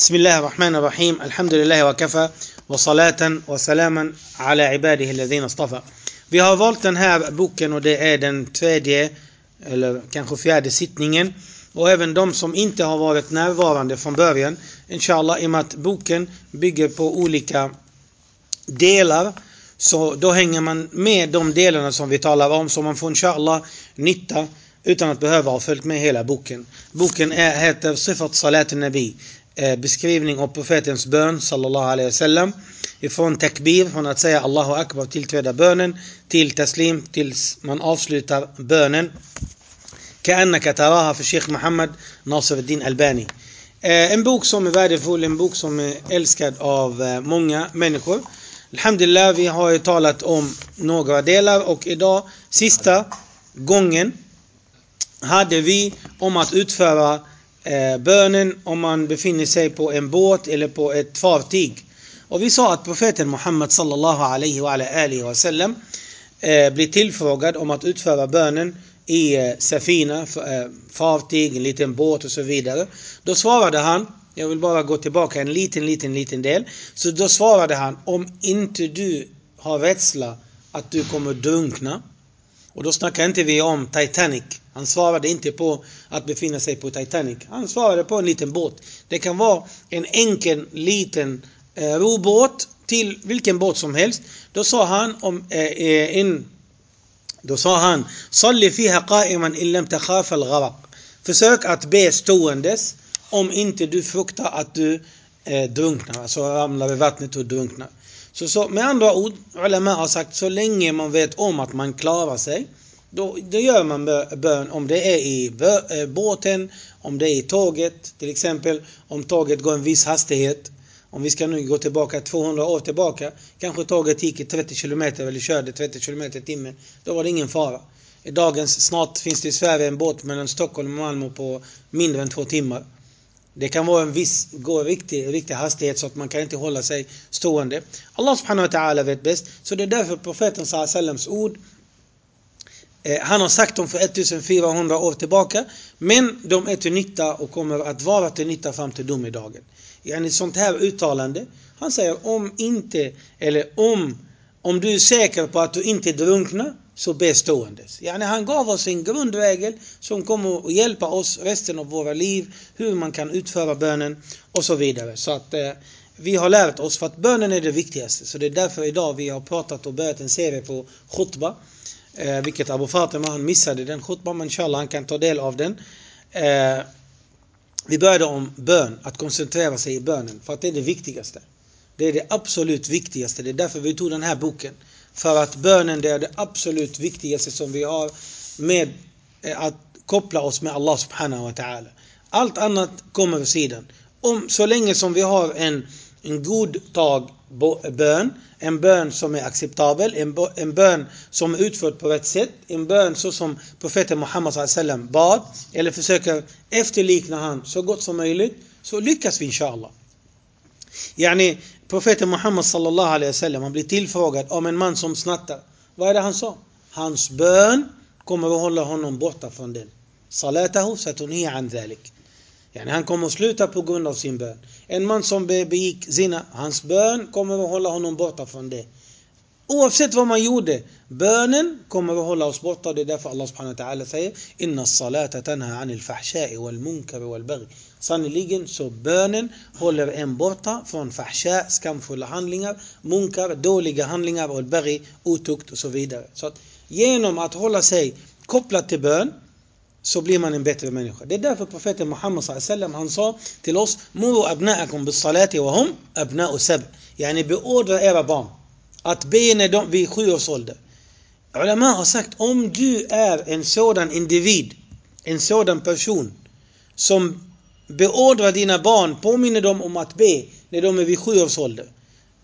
بسم الله الرحمن الرحيم الحمد لله وكفى وصلاة وسلاما على عباده الذين اصطفى Vi har valt den här boken och det är den tredje eller kanske fjärde sittningen och även de som inte har varit närvarande från början inshallah i och med att boken bygger på olika delar så då hänger man med de delarna som vi talar om så man får inshallah nytta utan att behöva ha följt med hela boken. Boken är, heter Sifat Salat Nabi Eh, beskrivning av profetens bön sallallahu alaihi wasallam ifrån takbir, från att säga Allahu akbar tillträda bönen till taslim tills man avslutar bönen كأنك تراها för Sheikh Muhammad Nasir al-Din Albani eh, en bok som är värdefull, en bok som är älskad av eh, många människor Alhamdulillah, vi har ju talat om några delar och idag, sista gången, hade vi om att utföra eh, Eh, bönen om man befinner sig på en båt eller på ett fartyg. Och vi sa att profeten Muhammed sallallahu alaihi wa alihi wa sallam eh, blir tillfrågad om att utföra bönen i eh, safina, eh, fartyg, en liten båt och så vidare. Då svarade han, jag vill bara gå tillbaka en liten, liten, liten del. Så då svarade han, om inte du har rädsla att du kommer drunkna. Och då snackar inte vi om Titanic. Han svarade inte på att befinna sig på Titanic. Han svarade på en liten båt. Det kan vara en enkel liten eh, robåt till vilken båt som helst. Då sa han om eh, eh en då sa han Salli fiha qa'iman illam takhaf al Försök att be ståendes om inte du fruktar att du eh, drunknar, alltså ramlar i vattnet och drunknar. Så, så med andra ord, Ulema har sagt så länge man vet om att man klarar sig då, då gör man bön om det är i eh, båten, om det är i tåget, till exempel om tåget går en viss hastighet. Om vi ska nu gå tillbaka 200 år tillbaka, kanske tåget gick i 30 km eller körde 30 km i timmen. Då var det ingen fara. I dagens, snart finns det i Sverige en båt mellan Stockholm och Malmö på mindre än två timmar. Det kan vara en viss, gå riktig, riktig hastighet så att man kan inte hålla sig stående. Allah subhanahu wa ta'ala vet bäst. Så det är därför profeten sallallahu ord Eh, han har sagt dem för 1400 år tillbaka. Men de är till nytta och kommer att vara till nytta fram till domedagen. I ett sånt här uttalande. Han säger om inte, eller om, om du är säker på att du inte drunknar, så bestående. Yani han gav oss en grundregel som kommer att hjälpa oss resten av våra liv, hur man kan utföra bönen och så vidare. Så att eh, vi har lärt oss, för att bönen är det viktigaste. Så det är därför idag vi har pratat och börjat en serie på khutba. Eh, vilket Abu Fatima han missade den khutban, men inshallah han kan ta del av den. Eh, vi började om bön, att koncentrera sig i bönen, för att det är det viktigaste. Det är det absolut viktigaste, det är därför vi tog den här boken. För att bönen det är det absolut viktigaste som vi har med eh, att koppla oss med Allah subhanahu wa ta'ala. Allt annat kommer vid sidan. Om, så länge som vi har en, en god tag bön, en bön som är acceptabel, en, en bön som är utförd på rätt sätt, en bön så som profeten Muhammed sallam bad, eller försöker efterlikna han så gott som möjligt, så lyckas vi inshallah. Yani, profeten Muhammed sallallahu alaihi wasallam, han blir tillfrågad om en man som snattar. Vad är det han sa? Hans bön kommer att hålla honom borta från den. Salatahu satuniya an dhalik. Yani han kommer att sluta på grund av sin bön. En man som begick zina, hans bön kommer att hålla honom borta från det. Oavsett vad man gjorde, bönen kommer att hålla oss borta. Det är därför Allah subhanahu wa ta'ala säger Inna salata tanha anil fahsha'i wal munkar wal baghi. Sannerligen så bönen håller en borta från fahsha, skamfulla handlingar, munkar, dåliga handlingar och baghi, otukt och så vidare. Så att genom att hålla sig kopplad till bön så blir man en bättre människa. Det är därför profeten Muhammed sallam han sa till oss Muru abna'akum bis salati wa hum abna'u sab. Yani beordra era barn att be när de vid sju års ålder. Ulama har sagt om du är en sådan individ, en sådan person som beordrar dina barn, påminner dem om att be när de är vid sju års ålder.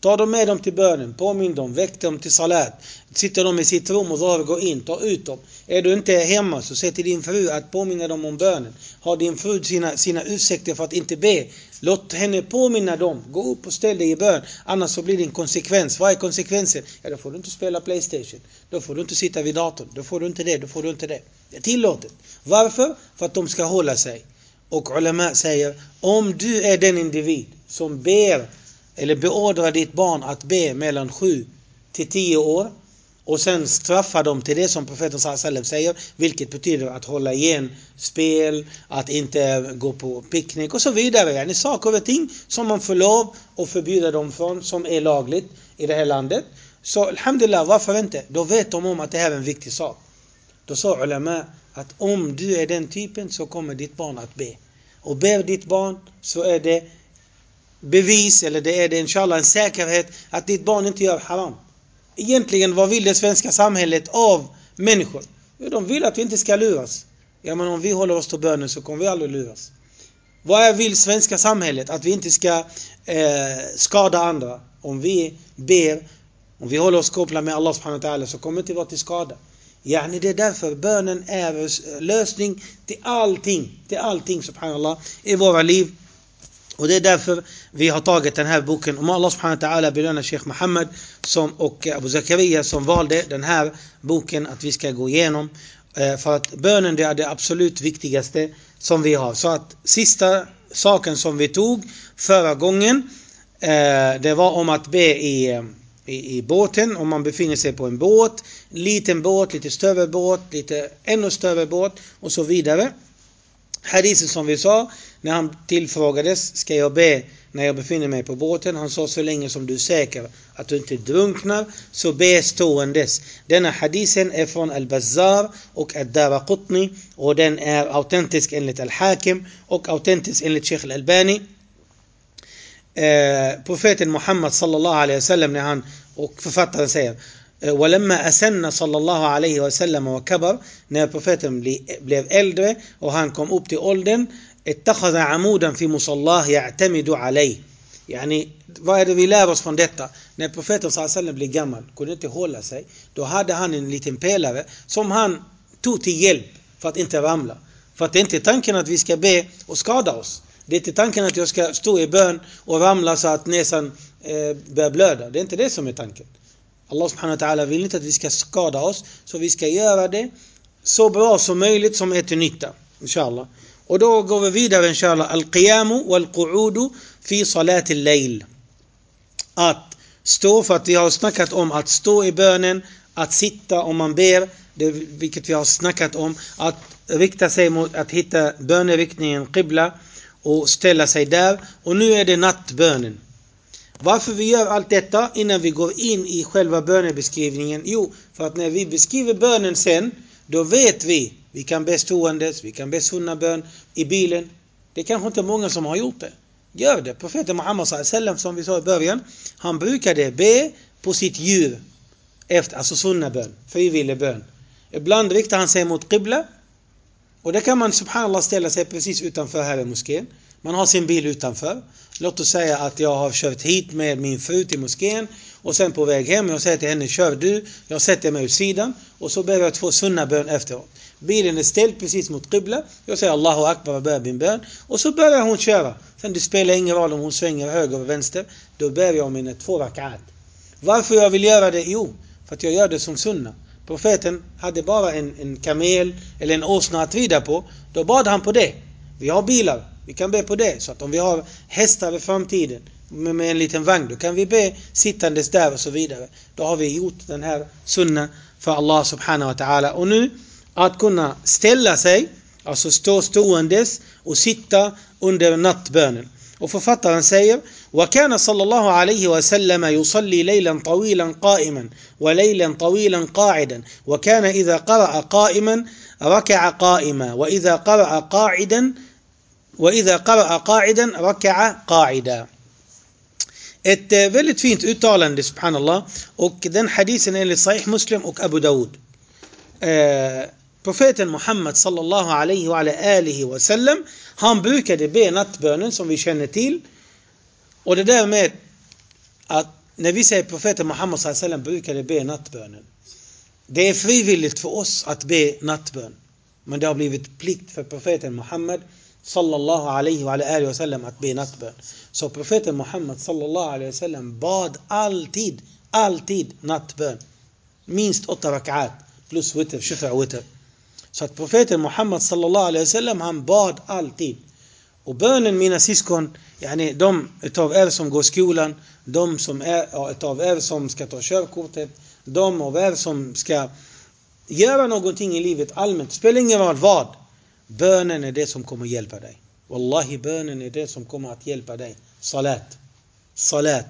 Ta dem med dem till bönen, påminn dem, väck dem till salat. Sitter de i sitt rum och Zahar gå in, ta ut dem. Är du inte hemma så säg till din fru att påminna dem om bönen. Har din fru sina, sina ursäkter för att inte be, låt henne påminna dem. Gå upp och ställ dig i bön. Annars så blir det en konsekvens. Vad är konsekvensen? Ja, då får du inte spela Playstation. Då får du inte sitta vid datorn. Då får du inte det, då får du inte det. Det är tillåtet. Varför? För att de ska hålla sig. Och ulama säger, om du är den individ som ber eller beordra ditt barn att be mellan 7 till 10 år och sen straffa dem till det som profeten sallam säger, vilket betyder att hålla igen spel, att inte gå på picknick och så vidare. Yani saker och ting som man får lov att förbjuda dem från, som är lagligt i det här landet. Så alhamdulillah, varför inte? Då vet de om att det här är en viktig sak. Då sa ulama att om du är den typen så kommer ditt barn att be. Och ber ditt barn så är det bevis, eller det är det inshallah en säkerhet att ditt barn inte gör haram. Egentligen, vad vill det svenska samhället av människor? De vill att vi inte ska luras. Ja, men om vi håller oss till bönen så kommer vi aldrig luras. Vad vill svenska samhället? Att vi inte ska eh, skada andra. Om vi ber, om vi håller oss kopplade med Allah subhanahu wa ta'ala så kommer vi inte vara till skada. Yani det är därför bönen är lösning till allting, till allting subhanallah i våra liv. Och det är därför vi har tagit den här boken. Om Allah subhanahu wa ta'ala belönar Sheikh Muhammad som, och eh, Abu Zakaria som valde den här boken att vi ska gå igenom. Eh, för att bönen det är det absolut viktigaste som vi har. Så att sista saken som vi tog förra gången eh, det var om att be i, i, i båten, om man befinner sig på en båt, liten båt, lite större båt, lite ännu större båt och så vidare. Hadisen som vi sa, när han tillfrågades, ska jag be när jag befinner mig på båten? Han sa så länge som du är säker att du inte drunknar, så be ståendes. Denna hadisen är från Al-Bazzar och Ad-Daraqutni och den är autentisk enligt Al-Hakim och autentisk enligt Sheikh Al-Albani. Eh, profeten Muhammad sallallahu alaihi wasallam när han och författaren säger ولما أسن صلى الله عليه وسلم وكبر när profeten blev äldre och han kom upp till åldern اتخذ عمودا في مصلاه يعتمد عليه Yani, vad är det vi lär oss från detta? När profeten sallam blev gammal, kunde inte hålla sig, då hade han en liten pelare som han tog till hjälp för att inte ramla. För att det är inte tanken att vi ska be och skada oss. Det är inte tanken att jag ska stå i bön och ramla så att näsan eh, börjar blöda. Det är inte det som är tanken. Allah subhanahu wa ta'ala vill inte att vi ska skada oss, så vi ska göra det så bra som möjligt som är till nytta. Inshallah. Och då går vi vidare inshallah. Al-qiyamu wal-qu'udu fi salat al-layl. Att stå, för att vi har snackat om att stå i bönen, att sitta om man ber, det, vilket vi har snackat om, att rikta sig mot att hitta böneriktningen qibla och ställa sig där. Och nu är det nattbönen. Varför vi gör allt detta innan vi går in i själva bönebeskrivningen? Jo, för att när vi beskriver bönen sen, då vet vi. Vi kan be ståendes, vi kan be sunnabön i bilen. Det är kanske inte många som har gjort det. Gör det. Profeten Muhammed sallam som vi sa i början, han brukade be på sitt djur. Efter, alltså sunnabön, frivillig bön. Ibland riktar han sig mot qibla. Och det kan man subhanallah ställa sig precis utanför här i moskén. Man har sin bil utanför. Låt oss säga att jag har kört hit med min fru till moskén och sen på väg hem, jag säger till henne, kör du, jag sätter mig åt sidan och så ber jag två sunna bön efteråt. Bilen är ställd precis mot qibla, jag säger Allahu Akbar och börjar min bön och så börjar hon köra. Sen det spelar ingen roll om hon svänger höger eller vänster, då ber jag mina två rakat. Varför jag vill göra det? Jo, för att jag gör det som sunna. Profeten hade bara en, en kamel eller en åsna att rida på, då bad han på det. Vi har bilar, vi kan be på det. Så att om vi har hästar i framtiden med, med en liten vagn, då kan vi be sittandes där och så vidare. Då har vi gjort den här sunna för Allah subhanahu wa ta'ala. Och nu att kunna ställa sig, alltså stå ståendes och sitta under nattbönen. Och författaren säger وكان صلى الله عليه وسلم يصلي ليلا طويلا قائما وليلا طويلا قاعدا وكان إذا قرأ قائما ركع قائما وإذا قرأ قاعدا وإذا قرأ قاعدا ركع قاعدا Ett väldigt fint uttalande, subhanallah. Och den hadisen är enligt Sahih Muslim och Abu Dawud. Eh, profeten Muhammad sallallahu alaihi wa alihi wa sallam, han brukade be nattbönen som vi känner till. Och det där med att när vi säger profeten Muhammad sallallahu alaihi wa sallam brukade be nattbönen. Det är frivilligt för oss att be nattbön. Men det har blivit plikt för profeten Muhammad sallallahu alaihi wa alaihi wa sallam att be nattbön. Så profeten Muhammed sallallahu alaihi wa sallam bad alltid, alltid nattbön. Minst åtta rakat plus witr, shufa witr. Så att profeten Muhammed sallallahu alaihi wa sallam han bad alltid. Och bönen mina syskon, yani de utav er som går skolan, de som är utav er som ska ta körkortet, de av er som ska göra någonting i livet allmänt, spelar ingen roll vad. Bönen är det som kommer hjälpa dig. Wallahi, bönen är det som kommer att hjälpa dig. Salat. Salat.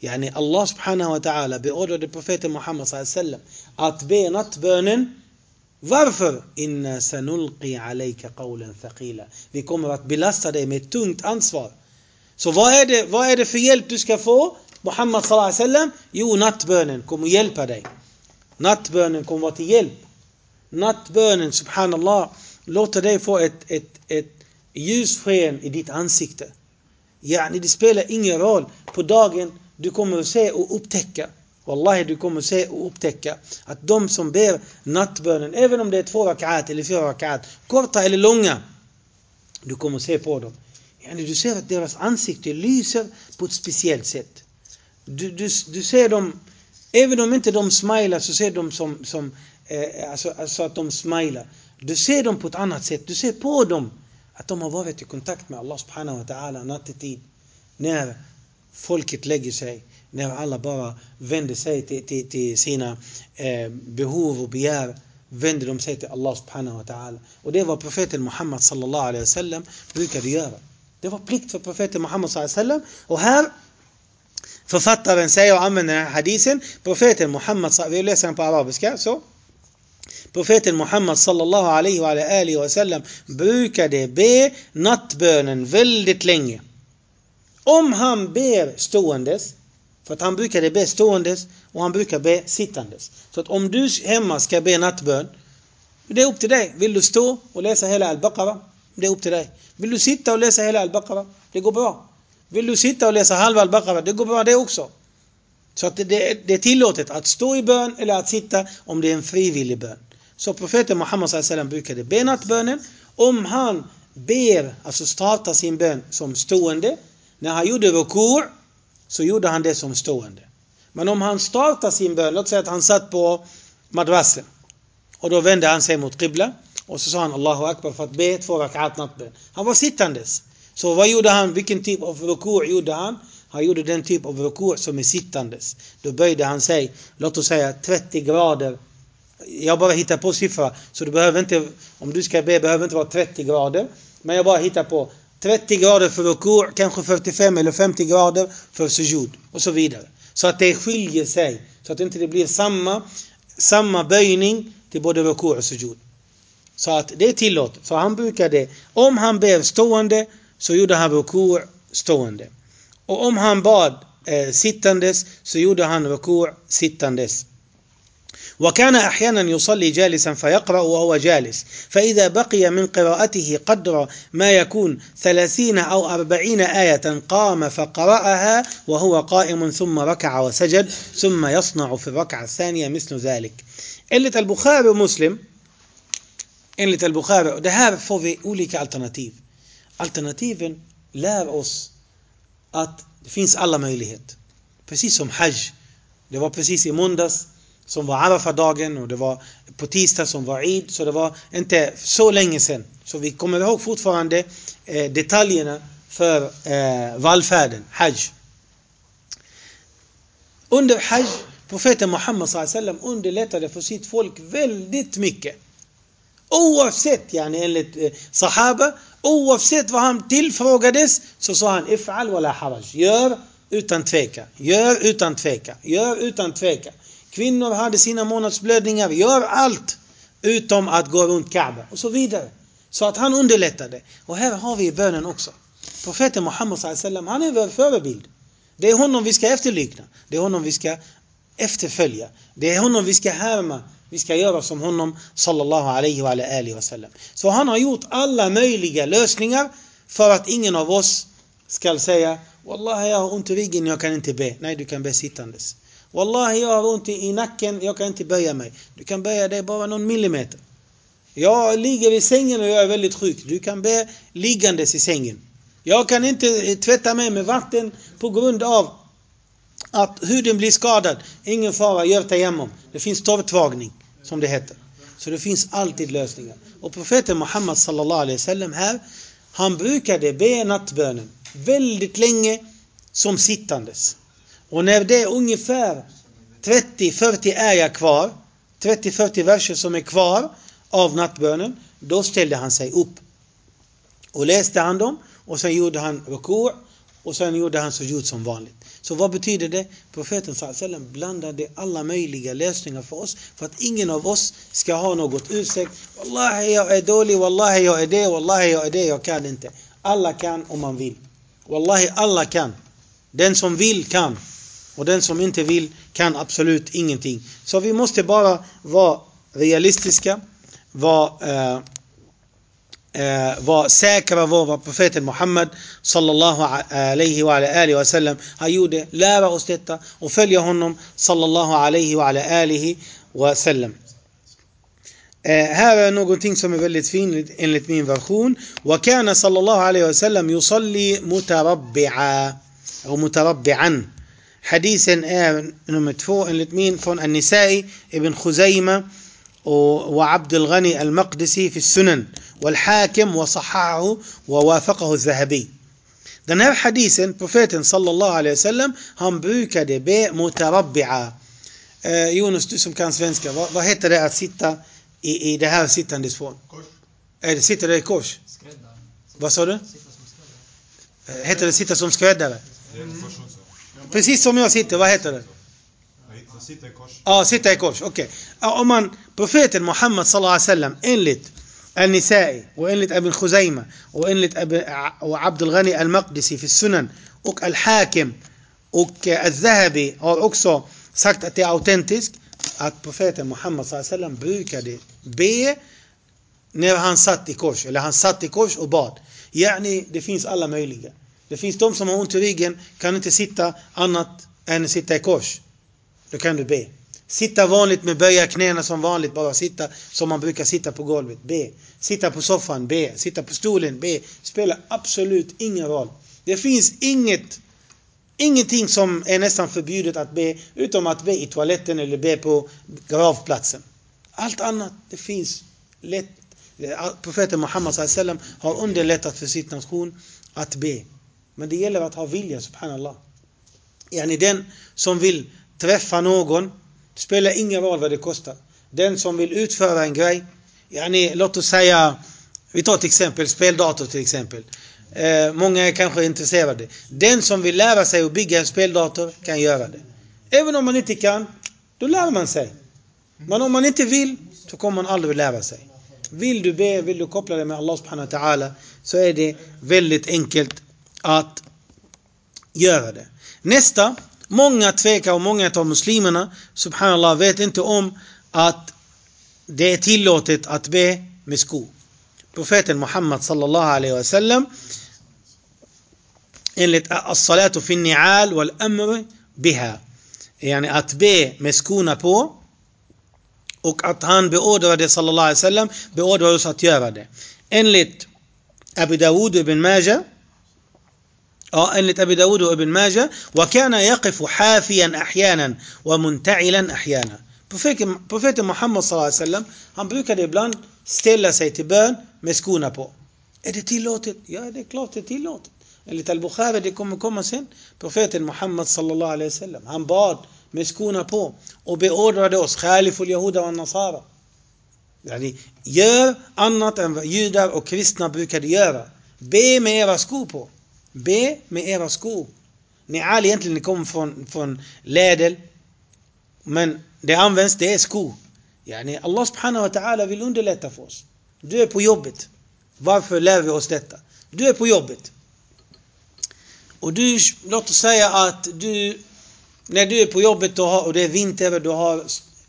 Yani Allah subhanahu wa ta'ala beordrade profeten Muhammad sallam att be nattbönen. Varför? Inna sanulqi alayka qawlan thaqila. Vi kommer att belasta dig med ett tungt ansvar. Så vad är det, vad är det för hjälp du ska få? Muhammad sallam? Jo, nattbönen kommer hjälpa dig. Nattbönen kommer vara till hjälp. Nattbönen, subhanallah, Låta dig få ett, ett, ett ljussken i ditt ansikte. Yani det spelar ingen roll. På dagen du kommer att se och upptäcka. Wallahi, du kommer att se och upptäcka att de som ber nattbönen, även om det är två rakat eller fyra rakat, korta eller långa, du kommer att se på dem. Yani du ser att deras ansikte lyser på ett speciellt sätt. Du, du, du ser dem, även om inte de smilar så ser de som, som eh, alltså, alltså att de smilar. Du ser dem på ett annat sätt, du ser på dem att de har varit i kontakt med Allah subhanahu wa ta'ala nattetid. När folket lägger sig, när alla bara vänder sig till, till, till sina eh, behov och begär, vänder de sig till Allah subhanahu wa ta'ala. Och det var profeten Muhammad sallallahu alaihi wasallam brukade göra. Det var plikt för profeten Muhammad sallallahu alaihi wasallam. Och här författaren säger och använder den här hadisen, profeten Muhammad, vi läser den på arabiska, så. Profeten Muhammad sallallahu alaihi wa alihi wa sallam brukade be nattbönen väldigt länge. Om han ber ståendes, för att han brukade be ståendes och han brukar be sittandes. Så att om du hemma ska be nattbön, det är upp till dig. Vill du stå och läsa hela Al-Baqarah? Det är upp till dig. Vill du sitta och läsa hela Al-Baqarah? Det går bra. Vill du sitta och läsa halva Al-Baqarah? Det går bra det också. Så att det, det, är tillåtet att stå i bön eller att sitta om det är en frivillig bön. Så profeten Muhammed sallam brukade be nattbönen. Om han ber, alltså startar sin bön som stående. När han gjorde rukur så gjorde han det som stående. Men om han startar sin bön, låt säga att han satt på madrassen och då vände han sig mot Qibla och så sa han Allahu Akbar för att be två rakat nattbön. Han var sittandes. Så vad gjorde han? Vilken typ av rukur gjorde han? Han gjorde den typ av rukur som är sittandes. Då böjde han sig, låt oss säga 30 grader jag bara hittar på siffra. Så du behöver inte, om du ska be, behöver inte vara 30 grader. Men jag bara hittar på 30 grader för rukur, kanske 45 eller 50 grader för sujud och så vidare. Så att det skiljer sig. Så att det inte blir samma, samma böjning till både rukur och sujud. Så att det är tillåtet. Så han brukade, om han ber stående så gjorde han rukur stående. Och om han bad eh, sittandes så gjorde han rukur sittandes. وكان أحيانا يصلي جالسا فيقرأ وهو جالس. فإذا بقي من قراءته قدر ما يكون ثلاثين أو أربعين آية قام فقرأها وهو قائم ثم ركع وسجد ثم يصنع في الركعة الثانية مثل ذلك. قلة البخاري ومسلم قلة البخاري ده هار فوفي أوليك ألتناتيف ألتناتيف لا رأس. Att det finns alla möjligheter. Precis som Hajj. Det var precis i måndags som var Arafah-dagen och det var på tisdag som var Eid. Så det var inte så länge sedan. Så vi kommer ihåg fortfarande eh, detaljerna för eh, vallfärden, Hajj. Under Hajj, profeten Muhammed sallam underlättade för sitt folk väldigt mycket. Oavsett, yani enligt eh, Sahaba, oavsett vad han tillfrågades så sa han if'al wala haraj. Gör utan tveka. Gör utan tveka. Gör utan tveka. Kvinnor hade sina månadsblödningar. Gör allt utom att gå runt Kaaba och så vidare. Så att han underlättade. Och här har vi bönen också. Profeten Muhammed sallam, han är vår förebild. Det är honom vi ska efterlikna. Det är honom vi ska efterfölja. Det är honom vi ska härma. Vi ska göra som honom sallallahu alaihi wa alihi wasallam. Så han har gjort alla möjliga lösningar för att ingen av oss ska säga Wallahi jag har ont i ryggen, jag kan inte be. Nej, du kan be sittandes. Wallahi, jag har ont i nacken, jag kan inte böja mig. Du kan böja dig bara någon millimeter. Jag ligger i sängen och jag är väldigt sjuk. Du kan be liggandes i sängen. Jag kan inte eh, tvätta mig med vatten på grund av att huden blir skadad. Ingen fara, gör tayammum. Det finns torrtvagning, som det heter. Så det finns alltid lösningar. Och profeten Muhammad sallallahu alaihi wasallam här, han brukade be nattbönen väldigt länge som sittandes. Och när det är ungefär 30-40 ägar kvar, 30-40 verser som är kvar av nattbönen, då ställde han sig upp. Och läste han dem och sen gjorde han rukur och sen gjorde han sujud som vanligt. Så vad betyder det? Profeten sallam blandade alla möjliga lösningar för oss för att ingen av oss ska ha något ursäkt. Wallahi jag är dålig, wallahi jag är det, wallahi jag är det, jag kan inte. Alla kan om man vill. Wallahi alla kan. Den som vill kan. Och den som inte vill kan absolut ingenting. Så vi måste bara vara realistiska, vara eh, eh, var säkra på vad profeten Muhammed sallallahu alaihi wa alihi wa sallam han gjorde. Lära oss detta och följa honom sallallahu alaihi wa alihi wa sallam. Eh, här är någonting som är väldigt fint enligt min version. وكان صلى الله عليه وسلم يصلي متربعا أو متربعا Hadisen är nummer två enligt min från An-Nisa'i ibn Khuzaima och Abd al-Ghani al-Maqdisi fi Sunan والحاكم وصححه ووافقه الذهبي Den här hadisen, profeten sallallahu alaihi wasallam, han brukade be mutarabbi'a. Eh, Jonas, du som kan svenska, vad, vad heter det att sitta i, i det här sittandes form? Kors. Är det sitter det i kors? Skräddare. Vad sa du? Sitta som skräddare. Eh, heter det sitta som skräddare? Mm. Precis som jag sitter, vad heter det? Sitta i kors. Ja, sitta i kors, okej. Okay. Om man, profeten Muhammad sallallahu alaihi wasallam, enligt النسائي وإنلة أبي خزيمة وإنلة أبي وعبد الغني المقدسي في السنن أوك الحاكم أوك الذهبي أو أوكسو ساكت أتي أوتنتسك أت بوفيت محمد صلى الله عليه وسلم بوكادي بي نير هان سات إكوش إلا هان سات إكوش وبعد يعني دي فينس ألا ميليجا دي فينس دوم سما أونت ريجن كان أنت ستة أنت أن ستة إكوش لو كان بي. Sitta vanligt med böja knäna som vanligt, bara sitta som man brukar sitta på golvet. Be. Sitta på soffan, be. Sitta på stolen, be. Spelar absolut ingen roll. Det finns inget, ingenting som är nästan förbjudet att be, utom att be i toaletten eller be på gravplatsen. Allt annat, det finns lätt. Profeten Muhammed sallam har underlättat för sitt nation att be. Men det gäller att ha vilja, subhanallah. Yani den som vill träffa någon det spelar ingen roll vad det kostar. Den som vill utföra en grej, yani, låt oss säga, vi tar till exempel speldator till exempel. Eh, många är kanske intresserade. Den som vill lära sig att bygga en speldator kan göra det. Även om man inte kan, då lär man sig. Men om man inte vill, så kommer man aldrig lära sig. Vill du be, vill du koppla dig med Allah subhanahu wa ta'ala, så är det väldigt enkelt att göra det. Nästa, Många tvekar och många av muslimerna, subhanallah, vet inte om att det är tillåtet att be med skor. Profeten Muhammad sallallahu alaihi wasallam enligt as-salatu fi ni'al wal amr biha. Yani att be med skorna på och att han beordrade sallallahu alaihi wasallam beordrade oss att göra det. Enligt Abu Dawud ibn Majah آه، أنت أبي داود وابن ماجة وكان يقف حافيا أحيانا ومنتعلا أحيانا. بفيت محمد صلى الله عليه وسلم هم بيوكا دي بلان ستيلا سيتبان مسكونا بو. إدي تي لوتت يا إدي كلوتت تي لوتت. اللي تل بخابة دي كم كم سن بفيت محمد صلى الله عليه وسلم. هم بعد مسكونا بو. وبي أوردر دوس خالف اليهود والنصارى. يعني يير أنت يودا وكريسنا بيوكا ديارا بي ميرا سكوبو. Be med era skor. Ni'al egentligen kommer från, från läder. Men det används, det är skor. Yani Allah subhanahu wa ta'ala vill underlätta för oss. Du är på jobbet. Varför lär vi oss detta? Du är på jobbet. Och du, låt oss säga att du, när du är på jobbet och, har, och det är vinter och du har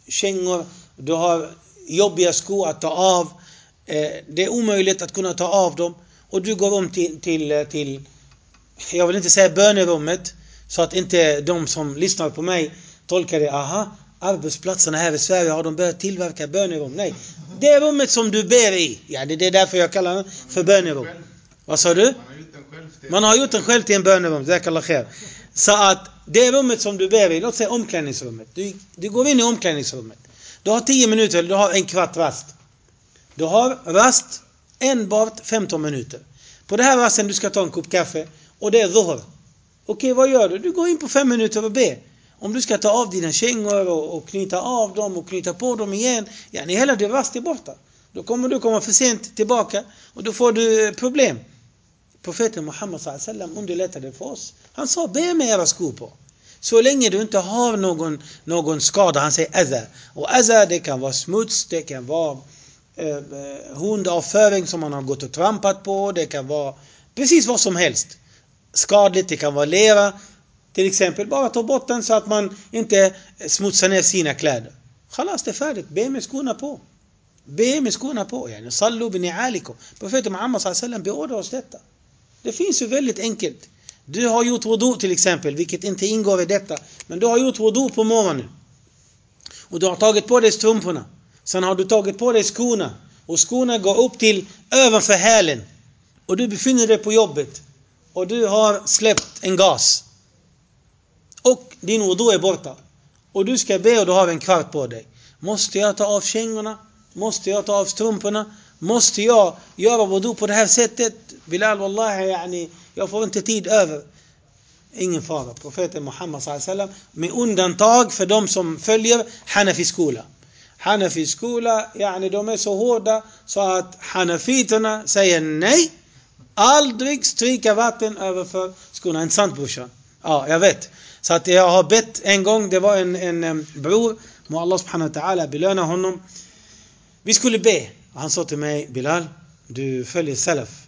kängor, du har jobbiga skor att ta av. Eh, det är omöjligt att kunna ta av dem. Och du går om till, till, eh, till jag vill inte säga bönerummet, så att inte de som lyssnar på mig tolkar det, aha, arbetsplatserna här i Sverige har de börjat tillverka bönerum. Nej, det rummet som du ber i, ja det är därför jag kallar det för bönerum. Vad sa du? Man har gjort den själv till en bönerum, khair. Så att det rummet som du ber i, låt säga omklädningsrummet. Du, du går in i omklädningsrummet. Du har 10 minuter, eller du har en kvart rast. Du har rast enbart 15 minuter. På det här rasten du ska ta en kopp kaffe och det är dhuhr. Okej, vad gör du? Du går in på fem minuter och ber. Om du ska ta av dina kängor och, och knyta av dem och knyta på dem igen, ja, ni hela din rast är borta. Då kommer du komma för sent tillbaka och då får du problem. Profeten Muhammed sallam underlättade för oss. Han sa be med era skor på. Så länge du inte har någon, någon skada, han säger adha. Och adha det kan vara smuts, det kan vara eh, eh, hundavföring som man har gått och trampat på, det kan vara precis vad som helst. Skadligt, det kan vara lera. Till exempel bara ta bort den så att man inte smutsar ner sina kläder. Khalas, det är färdigt. Be med skorna på. Be med skorna på. Yani, sallu bini'alikum. Profeten Muhammed sallam beordrar oss detta. Det finns ju väldigt enkelt. Du har gjort wudu till exempel, vilket inte ingår i detta. Men du har gjort wudu på morgonen. Och du har tagit på dig strumporna. Sen har du tagit på dig skorna. Och skorna går upp till ovanför hälen. Och du befinner dig på jobbet. Och du har släppt en gas. Och din wudu är borta. Och du ska be och du har en kvart på dig. Måste jag ta av kängorna? Måste jag ta av strumporna? Måste jag göra wudu på det här sättet? Bilal wallahi, yani, jag får inte tid över. Ingen fara. Profeten Muhammed sallam med undantag för de som följer Hanafi skola. Hanafi skola, yani de är så hårda så att Hanafiterna säger nej. Aldrig stryka vatten överför skorna. Inte sant brorsan? Ja, jag vet. Så att jag har bett en gång, det var en, en, en bror, må Allah subhanahu wa ta'ala belöna honom. Vi skulle be. Han sa till mig, Bilal, du följer Salaf.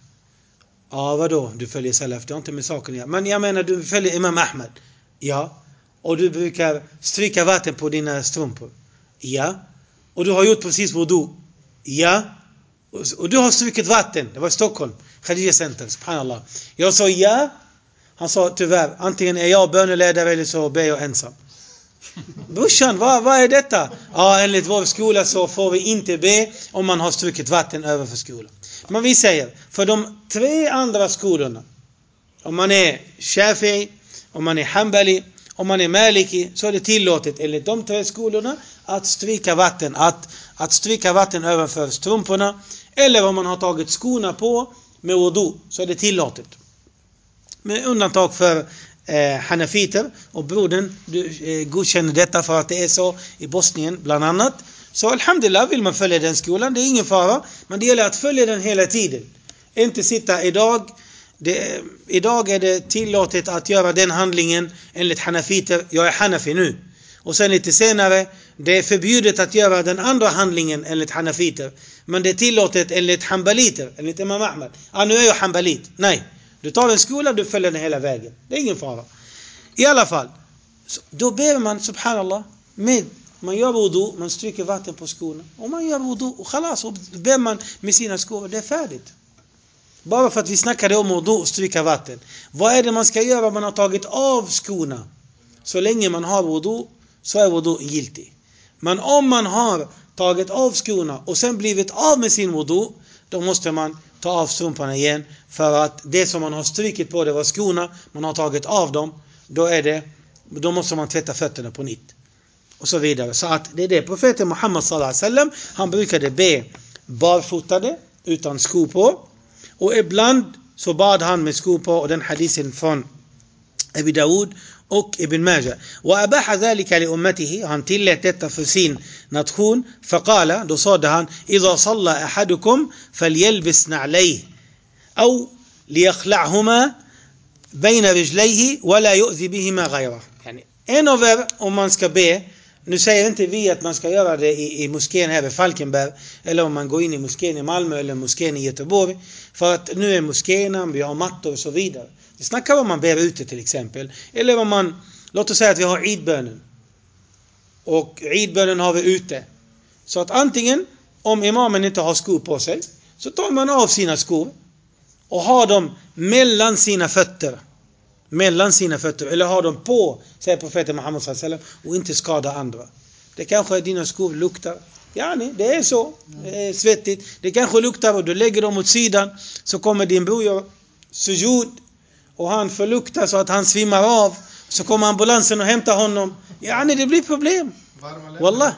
Ja, vadå? Du följer Salaf? Det har inte med saken att göra. Men jag menar, du följer Imam Ahmed. Ja. Och du brukar stryka vatten på dina strumpor. Ja. Och du har gjort precis wudu. Ja. Och du har strukit vatten. Det var i Stockholm. Khadija Center. Subhanallah. Jag sa ja. Han sa tyvärr, antingen är jag böneledare eller så ber jag ensam. Brorsan, vad, vad är detta? Ja, enligt vår skola så får vi inte be om man har strukit vatten över skolan. Men vi säger, för de tre andra skolorna, om man är Shafi, om man är Hanbali, om man är Maliki, så är det tillåtet enligt de tre skolorna att stryka vatten, att, att stryka vatten överför strumporna. Eller om man har tagit skorna på med wudu, så är det tillåtet. Med undantag för eh, Hanafiter och brodern du, eh, godkänner detta för att det är så i Bosnien bland annat. Så alhamdulillah vill man följa den skolan, det är ingen fara. Men det gäller att följa den hela tiden. Inte sitta idag det, eh, idag är det tillåtet att göra den handlingen enligt Hanafiter. Jag är Hanafi nu. Och sen lite senare, det är förbjudet att göra den andra handlingen enligt Hanafiter. Men det är tillåtet enligt Hanbaliter, enligt Imam Ahmed. Ah, nu är jag Hanbalit. Nej. Du tar en skola, du följer den hela vägen. Det är ingen fara. I alla fall, då ber man subhanallah med man gör wudu, man stryker vatten på skorna. Och man gör wudu och khalas, och ber man med sina skor, det är färdigt. Bara för att vi snackade om wudu och stryka vatten. Vad är det man ska göra om man har tagit av skorna? Så länge man har wudu, så är wudu giltig. Men om man har tagit av skorna och sen blivit av med sin wudu, då måste man ta av strumporna igen. För att det som man har strykit på det var skorna, man har tagit av dem, då är det, då måste man tvätta fötterna på nytt. Och så vidare. Så att det är det profeten Muhammed sallallahu alaihi wasallam, han brukade be barfotade, utan skor på. Och ibland så bad han med skor på och den hadisen från Abi Daud أوك ابن ماجه. وأباح ذلك لأمته هان تيلا تيتا نتخون فقال دو إذا صلى أحدكم فليلبس نعليه أو ليخلعهما بين رجليه ولا يؤذي بهما غيره. يعني ان اوفر أو مان سكا بي نو سي انت في ات مان سكا يورا دي اي اي موسكين هاف فالكنبر الا أو مان جويني موسكين مالمو الا موسكين يوتوبور فات نو موسكين ام بيو فيدر vi snackar om man ber ute till exempel. Eller om man, låt oss säga att vi har idbönen. Och idbönen har vi ute. Så att antingen, om imamen inte har skor på sig, så tar man av sina skor och har dem mellan sina fötter. Mellan sina fötter, eller har dem på, säger profeten Muhammed sallam, och inte skada andra. Det kanske är dina skor luktar. Ja, det är så. Det är svettigt. Det kanske luktar och du lägger dem åt sidan, så kommer din bror göra sujud och han förluktar så att han svimmar av. Så kommer ambulansen och hämtar honom. Ja, nej, det blir problem. Wallah.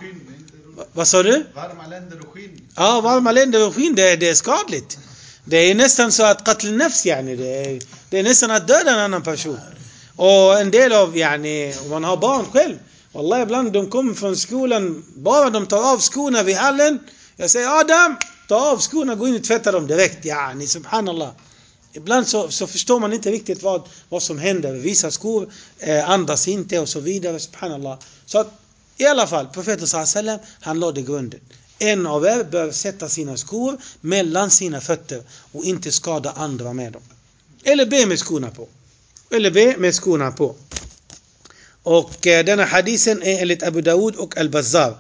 Vad sa du? Varma länder och skinn. Ja, varma länder och skinn, det, det är skadligt. Det är nästan så att qatl nafs yani. Det är, det är nästan att döda en annan person. Och en del av, yani, om man har barn själv. Wallah ibland de kommer från skolan, bara de tar av skorna vid hallen. Jag säger Adam, ta av skorna, gå in och tvätta dem direkt. Yani, subhanallah. Ibland så, så förstår man inte riktigt vad, vad som händer. Vissa skor eh, andas inte och så vidare. Subhanallah. Så att, i alla fall, profeten sallam, han lade grunden. En av er bör sätta sina skor mellan sina fötter och inte skada andra med dem. Eller be med skorna på. Eller be med skorna på. Och eh, denna hadisen är enligt Abu Daud och Al-Bazzar.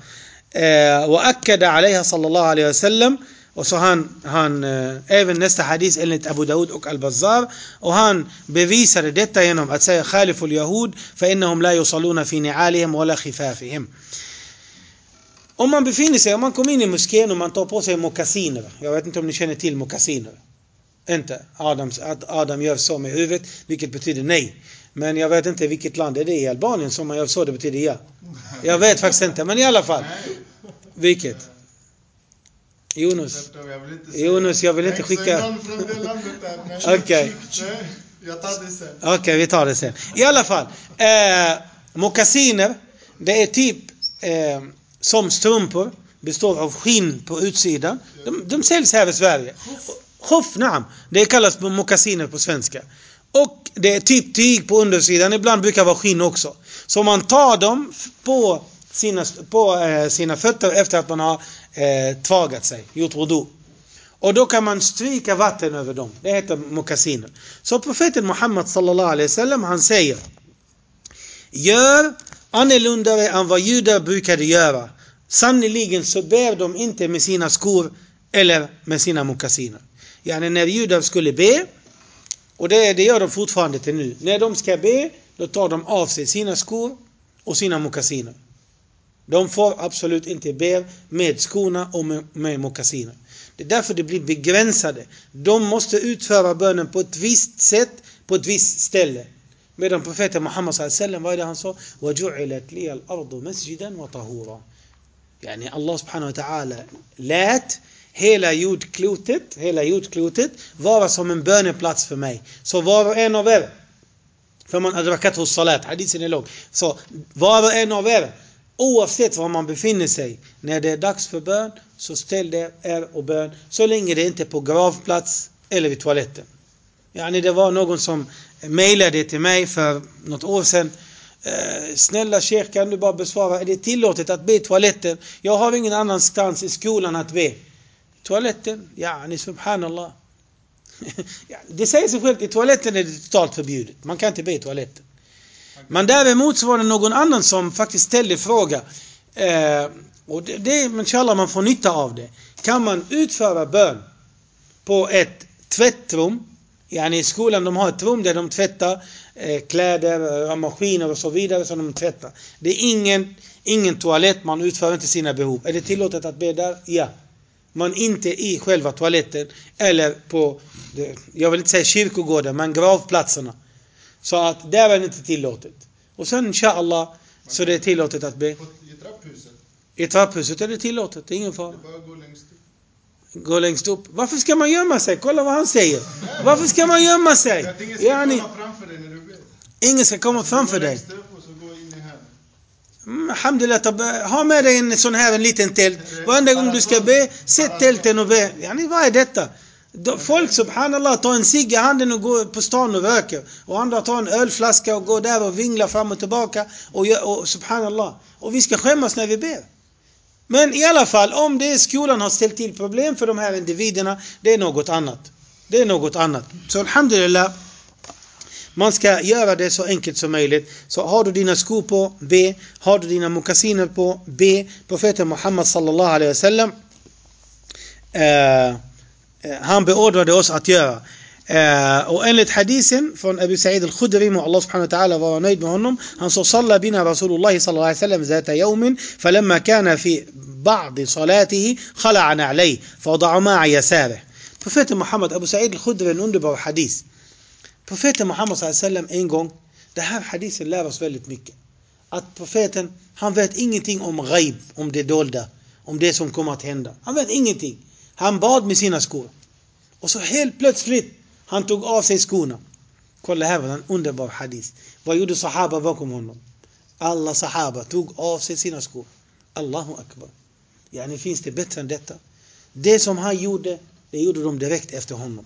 Eh, وأكد عليها صلى الله عليه وسلم och så han, han eh, även nästa hadis enligt Abu Daud och Al-Bazzar och han bevisade detta genom att säga Khaliful Yahud فإنهم لا يصلون في نعالهم ولا خفافهم Om man befinner sig, om man kommer in i moskén och man tar på sig mokassiner. Jag vet inte om ni känner till mokassiner. Inte? Adam, Adam gör så med huvudet, vilket betyder nej. Men jag vet inte vilket land är det i Albanien som man gör så, det betyder ja. Jag vet faktiskt inte, men i alla fall. Vilket? Jonas. Jonas, jag vill inte skicka... Okej. Jag tar det sen. Okej, okay, vi tar det sen. I alla fall. Eh, mokassiner, det är typ eh, som strumpor. Består av skinn på utsidan. De, de säljs här i Sverige. Khuff, naam. Det kallas mokassiner på svenska. Och det är typ tyg på undersidan. Ibland brukar det vara skinn också. Så man tar dem på sina, på, eh, sina fötter efter att man har eh, tvagat sig, gjort wudu. Och då kan man stryka vatten över dem. Det heter mukasiner. Så profeten Muhammad sallallahu alaihi wasallam han säger Gör annorlunda än vad judar brukade göra. Sannerligen så ber de inte med sina skor eller med sina mukasiner. Yani när judar skulle be, och det, det gör de fortfarande till nu. När de ska be, då tar de av sig sina skor och sina mukasiner. De får absolut inte be med skorna och med, med mokassiner. Det är därför det blir begränsade. De måste utföra bönen på ett visst sätt, på ett visst ställe. Medan profeten Muhammad sallam, vad är det han sa? وَجُعِلَتْ لِيَ الْأَرْضُ مَسْجِدًا وَطَهُورًا Yani Allah subhanahu wa ta'ala lät hela jordklotet, hela jordklotet vara som en böneplats för mig. Så var och en av er, för man adrakat hos salat, hadisen är lång. Så var och en av er Oavsett var man befinner sig, när det är dags för bön, så ställ er och bön, så länge det inte är på gravplats eller vid toaletten. Yani det var någon som mejlade till mig för något år sedan. Eh, snälla Sheikh, kan du bara besvara, är det tillåtet att be i toaletten? Jag har ingen annanstans i skolan att be. Toaletten? Ja, subhanallah. det säger sig självt, i toaletten är det totalt förbjudet. Man kan inte be i toaletten. Men däremot så var det någon annan som faktiskt ställde fråga. Eh, och det, det inshallah man får nytta av det. Kan man utföra bön på ett tvättrum? Yani i skolan de har ett rum där de tvättar eh, kläder, eh, maskiner och så vidare som de tvättar. Det är ingen, ingen toalett, man utför inte sina behov. Är det tillåtet att be där? Ja. Man inte i själva toaletten eller på, jag vill inte säga kyrkogården, men gravplatserna. Så att där är det inte tillåtet. Och sen inshallah så det är tillåtet att be. I trapphuset? I trapphuset är det tillåtet, det är ingen fara. Det bara gå längst upp. Gå längst upp. Varför ska man gömma sig? Kolla vad han säger. Varför ska man gömma sig? Att ingen ska Yani, komma framför dig när du ber. ingen ska komma framför dig. Mm, Alhamdulillah, ha med dig en sån här en liten tält. Varenda gång du ska be, sätt tälten och be. Yani, vad är detta? Folk subhanallah tar en cigg i handen och går på stan och röker. Och andra tar en ölflaska och går där och vinglar fram och tillbaka. Och, gör- och subhanallah. Och vi ska skämmas när vi ber. Men i alla fall, om det är skolan har ställt till problem för de här individerna, det är något annat. Det är något annat. Så alhamdulillah, man ska göra det så enkelt som möjligt. Så har du dina skor på, be. Har du dina mokassiner på, be. Profeten Muhammad sallallahu alaihi wasallam eh, han beordrade oss att göra. Eh, och enligt hadisen från Abu Sa'id al-Khudri, må Allah subhanahu wa ta'ala vara nöjd med honom. Han sa رسول الله صلى الله عليه وسلم ذات يوم فلما كان في بعض صلاته خلع عليه فوضعهما على يساره. Profeten Muhammad, Abu Sa'id al-Khudri, en underbar hadis. Profeten Muhammad sallallahu alaihi wasallam en gång, det här hadisen lär oss väldigt mycket. Att profeten, han vet ingenting om ghaib, om det dolda, om det som kommer att hända. Han vet ingenting. Han bad med sina skor. Och så helt plötsligt, han tog av sig skorna. Kolla här vad en underbar hadith. Vad gjorde sahaba bakom honom? Alla sahaba tog av sig sina skor. Allahu akbar. Yani finns det bättre än detta? Det som han gjorde, det gjorde de direkt efter honom.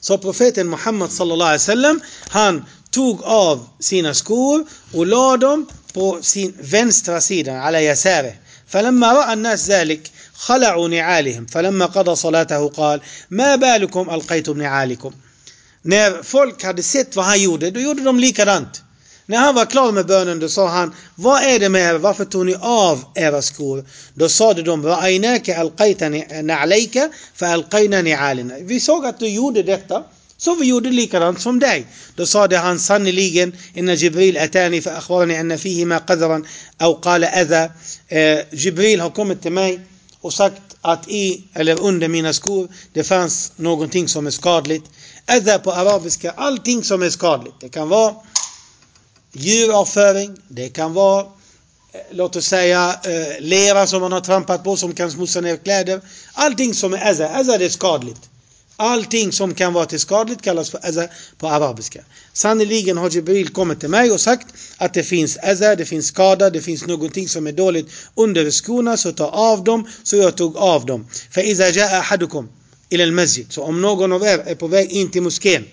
Så profeten Muhammad sallallahu alaihi wasallam, han tog av sina skor och la dem på sin vänstra sida, ala yasare. فلما رأى الناس ذلك خلعوا نعالهم فلما قضى صلاته قال ما بالكم ألقيتم نعالكم När folk hade sett vad han gjorde, då gjorde de likadant. När han var klar med bönen, då sa han, vad är det med er, varför tog ni av era skor? Då sade de, ra'aynaka alqayta na'alayka fa alqayna ni'alina. Vi såg att du gjorde detta, så vi gjorde likadant som dig. Då sade han sannerligen, inna Jibril atani fa akhbarani anna fihi ma qadran, aw qala adha. Eh, Jibril har kommit till mig och sagt att i, eller under mina skor, det fanns någonting som är skadligt. Adha på arabiska, allting som är skadligt. Det kan vara djuravföring, det kan vara eh, låt oss säga eh, lera som man har trampat på som kan smutsa ner kläder. Allting som är azza, det är skadligt. Allting som kan vara till skadligt kallas för äza på arabiska. Sannoliken har Jibril kommit till mig och sagt att det finns äza, det finns skada, det finns någonting som är dåligt under skorna, så ta av dem. Så jag tog av dem. För iza ja'a ahadukum ila al-masjid. Så om någon av er är på väg in till moskén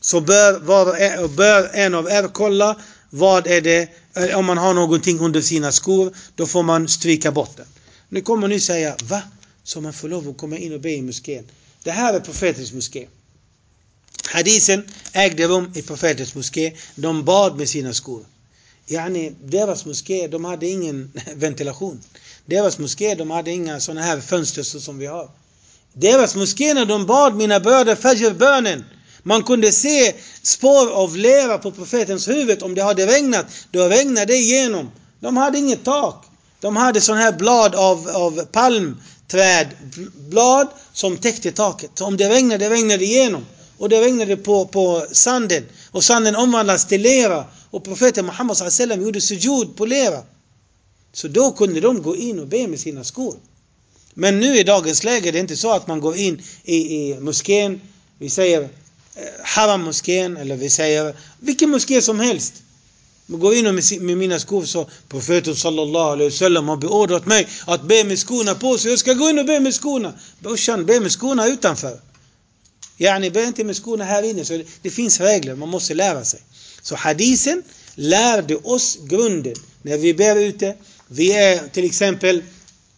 så bör, var, bör en av er kolla vad är det, eh, om man har någonting under sina skor, då får man stryka bort det. Nu kommer ni säga, va? Så man får lov att komma in och be i moskén. Det här är profetens moské. Hadisen ägde rum i profetens moské. De bad med sina skor. Yani, deras moské, de hade ingen ventilation. Deras moské, de hade inga sådana här fönster som vi har. Deras moské, när de bad mina bröder fajrbönen, man kunde se spår av lera på profetens huvud om det hade regnat. Då regnade det igenom. De hade inget tak. De hade sådana här blad av, av palm trädblad som täckte taket. Så om det regnade, det regnade igenom. Och det regnade på, på sanden. Och sanden omvandlades till lera. Och profeten Muhammed sallam gjorde sujud på lera. Så då kunde de gå in och be med sina skor. Men nu i dagens läge, det är inte så att man går in i, i moskén, vi säger eh, Haram-moskén eller vi säger vilken moské som helst. Går in med mina skor så profeten sallallahu alaihi wasallam har beordrat mig att be med skorna på så jag ska gå in och be med skorna. Brorsan, be med skorna utanför. Yani, be inte med skorna här inne. Så det, det finns regler, man måste lära sig. Så hadisen lärde oss grunden när vi ber ute. Vi är till exempel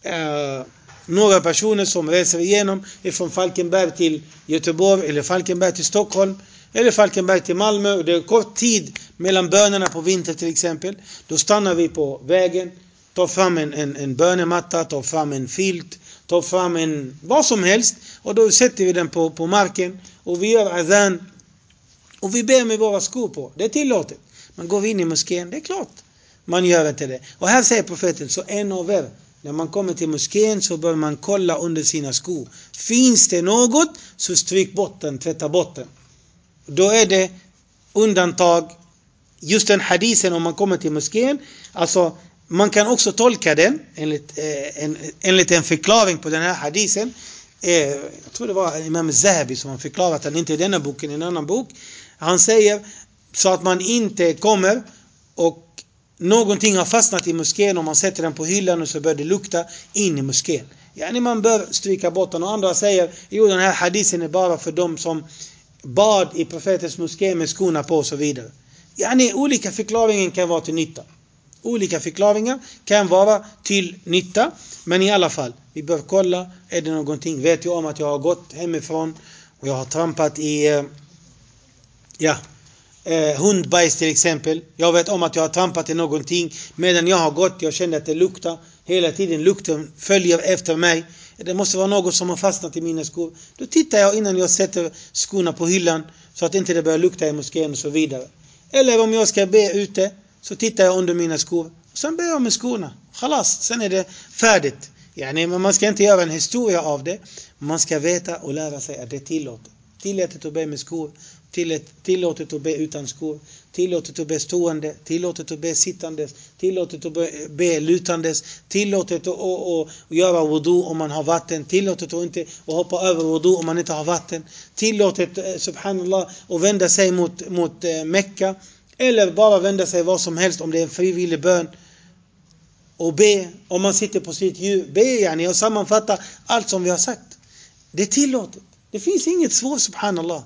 eh, några personer som reser igenom ifrån Falkenberg till Göteborg eller Falkenberg till Stockholm eller Falkenberg till Malmö och det är kort tid mellan bönerna på vintern till exempel. Då stannar vi på vägen, tar fram en, en, en bönematta, tar fram en filt, tar fram en vad som helst och då sätter vi den på, på marken och vi gör adhan och vi ber med våra skor på. Det är tillåtet. Man går in i moskén, det är klart. Man gör inte det. Och här säger profeten, så en av er när man kommer till moskén så bör man kolla under sina skor. Finns det något så stryk bort den, tvätta bort den. Då är det undantag. Just den hadisen om man kommer till moskén, alltså man kan också tolka den enligt, eh, en, enligt en förklaring på den här hadisen. Eh, jag tror det var Imam Zahabi som har förklarat den, inte i denna boken, i en annan bok. Han säger så att man inte kommer och någonting har fastnat i moskén och man sätter den på hyllan och så börjar det lukta in i moskén. Yani man bör stryka bort den. Och andra säger, jo den här hadisen är bara för de som bad i profetens moské med skorna på och så vidare. Yani olika förklaringar kan vara till nytta. Olika förklaringar kan vara till nytta. Men i alla fall, vi bör kolla, är det någonting? Vet jag om att jag har gått hemifrån och jag har trampat i, eh, ja, eh, hundbajs till exempel. Jag vet om att jag har trampat i någonting medan jag har gått, jag känner att det luktar. Hela tiden lukten följer efter mig. Det måste vara något som har fastnat i mina skor. Då tittar jag innan jag sätter skorna på hyllan så att inte det börjar lukta i moskén och så vidare. Eller om jag ska be ute så tittar jag under mina skor. Sen ber jag med skorna. Khalas, sen är det färdigt. Yani, man ska inte göra en historia av det. Man ska veta och lära sig att det är tillåtet. Tillåtet att be med skor tillåtet att be utan skor, tillåtet att be stående, tillåtet att be sittandes, tillåtet att be, be lutandes, tillåtet att, och, och, och göra wudu om man har vatten, tillåtet att inte och hoppa över wudu om man inte har vatten, tillåtet, eh, subhanallah, att vända sig mot, mot eh, Mecka, eller bara vända sig vad som helst om det är en frivillig bön och be om man sitter på sitt djur. Be yani och sammanfatta allt som vi har sagt. Det är tillåtet. Det finns inget svårt subhanallah.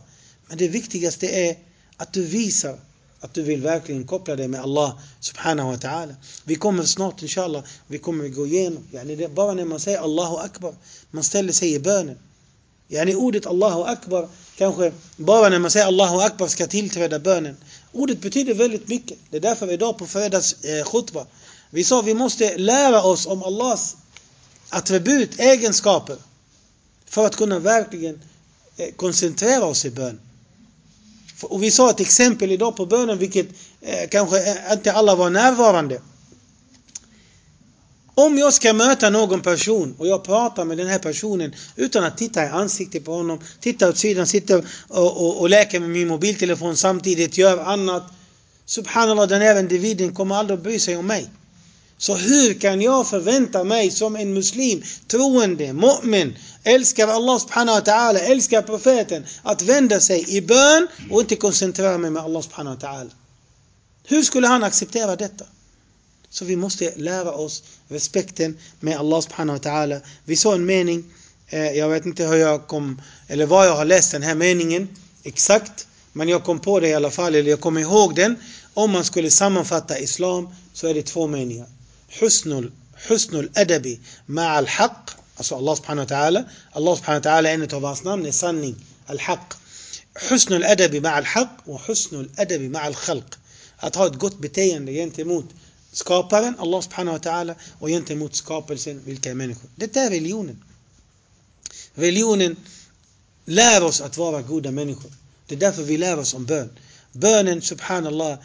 Men det viktigaste är att du visar att du vill verkligen koppla dig med Allah subhanahu wa ta'ala. Vi kommer snart inshallah, vi kommer gå igenom. Yani det bara när man säger Allahu akbar, man ställer sig i bönen. Yani ordet Allahu akbar, kanske bara när man säger Allahu akbar ska tillträda bönen. Ordet betyder väldigt mycket. Det är därför idag på fredags eh, khutbah vi sa vi måste lära oss om Allahs attribut, egenskaper för att kunna verkligen eh, koncentrera oss i bön. Och vi sa ett exempel idag på bönen vilket eh, kanske eh, inte alla var närvarande. Om jag ska möta någon person och jag pratar med den här personen utan att titta i ansiktet på honom, titta åt sidan, sitter och, och, och leker med min mobiltelefon samtidigt, gör annat. Subhanallah, den här individen kommer aldrig att bry sig om mig. Så hur kan jag förvänta mig som en muslim, troende, mu'min, älskar Allah subhanahu wa ta'ala, älskar profeten, att vända sig i bön och inte koncentrera mig med Allah subhanahu wa ta'ala. Hur skulle han acceptera detta? Så vi måste lära oss respekten med Allah subhanahu wa ta'ala. Vi såg en mening, eh, jag vet inte hur jag kom, eller var jag har läst den här meningen exakt, men jag kom på det i alla fall, eller jag kommer ihåg den. Om man skulle sammanfatta Islam så är det två meningar. Husnul, husnul adabi ma'al haq, alltså Allah subhanahu wa ta'ala. Allah subhanahu wa ta'ala, en av hans namn är sanning, al-haq. Husnul adabi ma'al haq och husnul adabi ma'al khalq. Att ha ett gott beteende gentemot skaparen, Allah subhanahu wa ta'ala, och gentemot skapelsen, vilka är människor. Detta är religionen. Religionen lär oss att vara goda människor. Det är därför vi lär oss om bön. Bönen, subhanallah,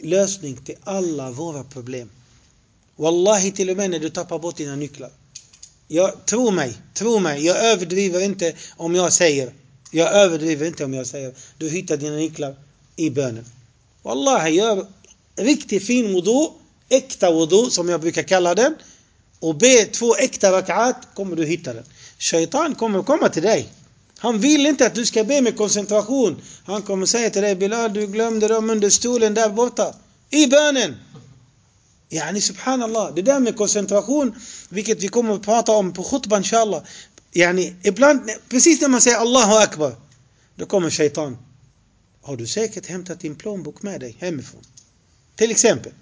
lösning till alla våra problem. Wallahi, till och med när du tappar bort dina nycklar. Jag, tro mig, tro mig, jag överdriver inte om jag säger, jag överdriver inte om jag säger, du hittar dina nycklar i bönen. Wallahi, gör riktigt fin wudu, äkta wudu som jag brukar kalla den, och be två äkta rakat kommer du hitta den. Shaitan kommer komma till dig. Han vill inte att du ska be med koncentration. Han kommer säga till dig Bilal, du glömde dem under stolen där borta. I bönen. Yani subhanallah, det där med koncentration, vilket vi kommer att prata om på khutbah inshallah. Yani ibland, precis när man säger Allahu akbar, då kommer shaitan. Har du säkert hämtat din plånbok med dig hemifrån? Till exempel.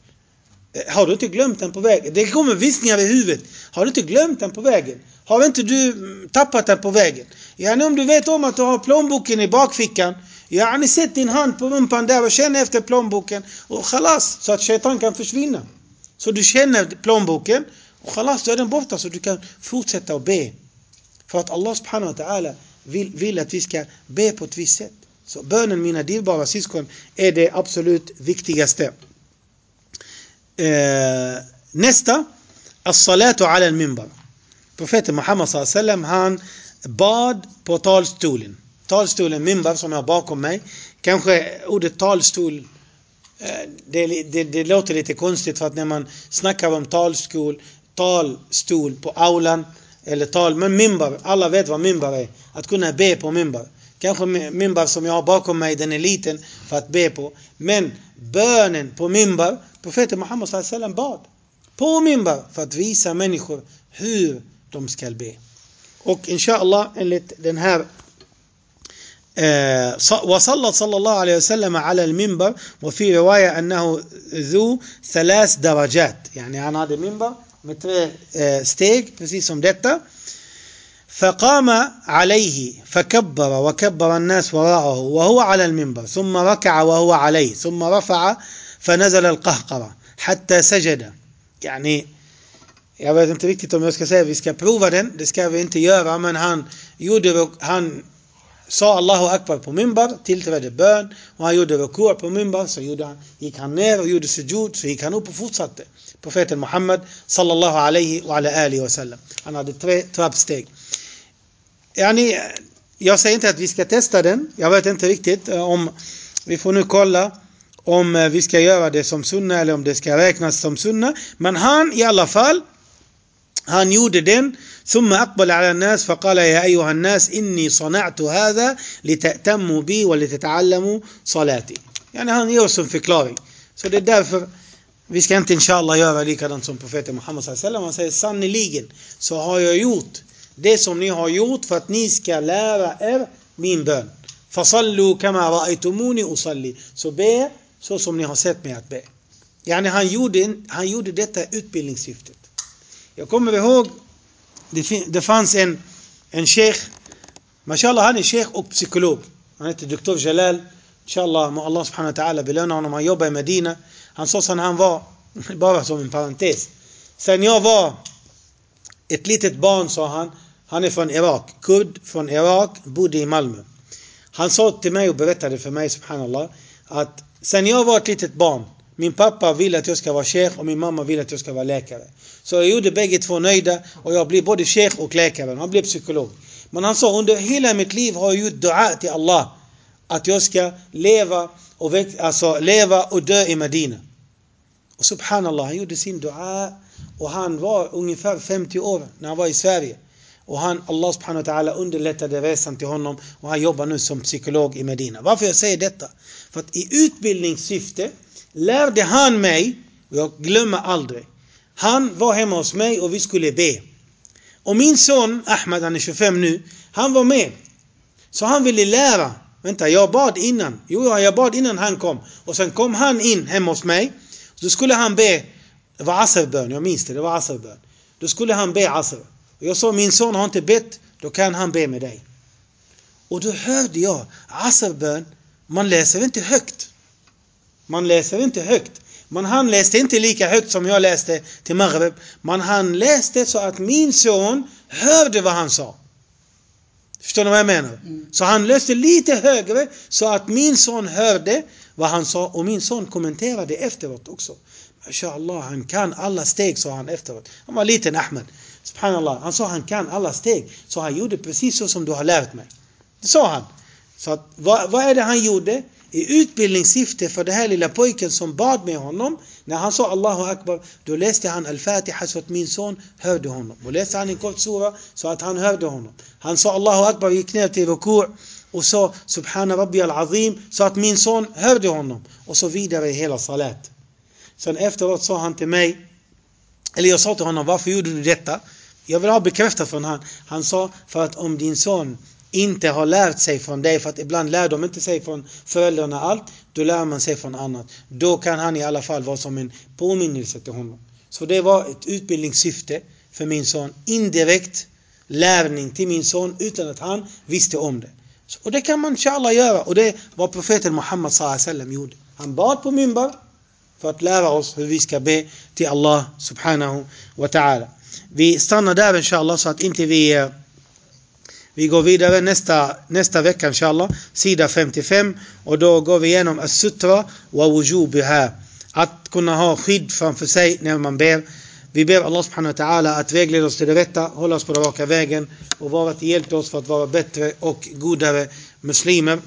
Eh, har du inte glömt den på vägen? Det kommer viskningar i huvudet. Har du inte glömt den på vägen? Har inte du mm, tappat den på vägen? Yani om du vet om att du har plånboken i bakfickan, yani sätt din hand på rumpan där och känn efter plånboken och khalas, så att shaitan kan försvinna. Så du känner plånboken och khalas, då är den borta så du kan fortsätta att be. För att Allah subhanahu wa ta'ala vill, vill att vi ska be på ett visst sätt. Så bönen, mina dyrbara syskon, är det absolut viktigaste. Eh, nästa, as-salatu ala al-minbar. Profeten Muhammad sallallahu alaihi han bad på talstolen. Talstolen, minbar, som jag har bakom mig. Kanske ordet talstol, Eh, det, det, det låter lite konstigt för att när man snackar om talskol, talstol på aulan, eller tal, men minbar, alla vet vad minbar är. Att kunna be på minbar. Kanske minbar som jag har bakom mig, den är liten för att be på. Men bönen på minbar, profeten Muhammed sallallahu sällan bad på minbar för att visa människor hur de ska be. Och inshallah enligt den här وصلى صلى الله عليه وسلم على المنبر وفي رواية أنه ذو ثلاث درجات. يعني hade minbar med tre steg precis som فقام عليه فكبر وكبر الناس وراءه وهو على المنبر. ثم ركع وهو عليه ثم رفع فنزل القهقرة حتى سجد. يعني jag vet inte riktigt om jag ska säga vi ska prova den, det ska vi inte göra, men han gjorde, han sa Allahu Akbar på minbar, tillträdde bön och han gjorde rukur på minbar, så gjorde han, gick han ner och gjorde sujud, så gick han upp och fortsatte. Profeten Muhammed sallallahu alaihi wa ala alihi wa sallam. Han hade tre trappsteg. Yani, jag säger inte att vi ska testa den. Jag vet inte riktigt eh, om vi får nu kolla om eh, vi ska göra det som sunna eller om det ska räknas som sunna. Men han i alla fall, han gjorde den. ثم أقبل على الناس فقال يا أيها الناس إني صنعت هذا لتأتموا بي ولتتعلموا صلاتي. يعني han ger oss en förklaring. Så det är därför vi ska inte inshallah göra likadant som profeten Muhammed sallallahu Han säger sannerligen så har jag gjort det som ni har gjort för att ni ska lära er min bön. Fasallu kama ra'aytumuni usalli. Så be så som ni har sett mig att be. Yani han gjorde, han gjorde detta utbildningssyftet. Jag kommer ihåg, det, det fanns en, en sheikh, mashallah han är sheikh och psykolog. Han heter Dr. Jalal. Inshallah må Allah subhanahu wa ta'ala belöna honom. Han jobbar i Medina. Han sa sen han var, bara som en parentes. Sen jag var ett litet barn sa han. Han är från Irak. Kurd från Irak, bodde i Malmö. Han sa till mig och berättade för mig, subhanallah, att sen jag var ett litet barn, min pappa vill att jag ska vara sheikh och min mamma vill att jag ska vara läkare. Så jag gjorde bägge två nöjda och jag blev både sheikh och läkare. Han blev psykolog. Men han sa under hela mitt liv har jag gjort dua till Allah. Att jag ska leva och, väx- alltså, leva och dö i Medina. Och subhanallah, han gjorde sin dua och han var ungefär 50 år när han var i Sverige. Och han, Allah subhanahu wa ta'ala underlättade resan till honom och han jobbar nu som psykolog i Medina. Varför jag säger detta? För att i utbildningssyfte lärde han mig, och jag glömmer aldrig, han var hemma hos mig och vi skulle be. Och min son Ahmed, han är 25 nu, han var med. Så han ville lära. Vänta, jag bad innan. Jo, jag bad innan han kom. Och sen kom han in hemma hos mig. Då skulle han be, det var asrbön, jag minns det, det var asrbön. Då skulle han be asr. Och jag sa, min son har inte bett, då kan han be med dig. Och då hörde jag, asrbön, man läser inte högt. Man läser inte högt. Men han läste inte lika högt som jag läste till Maghreb. Men han läste så att min son hörde vad han sa. Förstår ni vad jag menar? Så han läste lite högre så att min son hörde vad han sa och min son kommenterade efteråt också. Mashallah, han kan alla steg sa han efteråt. Han var liten Ahmed. Subhanallah, han sa han kan alla steg. Så han gjorde precis så som du har lärt mig. Det sa han. Så att, vad, vad är det han gjorde? I utbildningssyfte för den här lilla pojken som bad med honom. När han sa Allahu Akbar, då läste han Al-Fatiha så att min son hörde honom. Och läste han en kort sura så att han hörde honom. Han sa Allahu Akbar, gick ner till rukur och sa Subhana Rabbi Al-Azim så att min son hörde honom. Och så vidare i hela salat. Sen efteråt sa han till mig, eller jag sa till honom, varför gjorde du detta? Jag vill ha bekräftat från han. Han sa, för att om din son inte har lärt sig från dig, för att ibland lär de inte sig från föräldrarna allt, då lär man sig från annat. Då kan han i alla fall vara som en påminnelse till honom. Så det var ett utbildningssyfte för min son. Indirekt lärning till min son utan att han visste om det. Och det kan man inshallah göra. Och det var profeten Muhammad sallam gjorde. Han bad på minbar för att lära oss hur vi ska be till Allah subhanahu wa ta'ala. Vi stannar där inshallah så att inte vi eh, vi går vidare nästa, nästa vecka inshallah, sida 55 och då går vi igenom as-sutra wa wujubiha. Att kunna ha skydd framför sig när man ber. Vi ber Allah subhanahu wa ta'ala att vägleda oss till det rätta, hålla oss på den raka vägen och vara till hjälp till oss för att vara bättre och godare muslimer.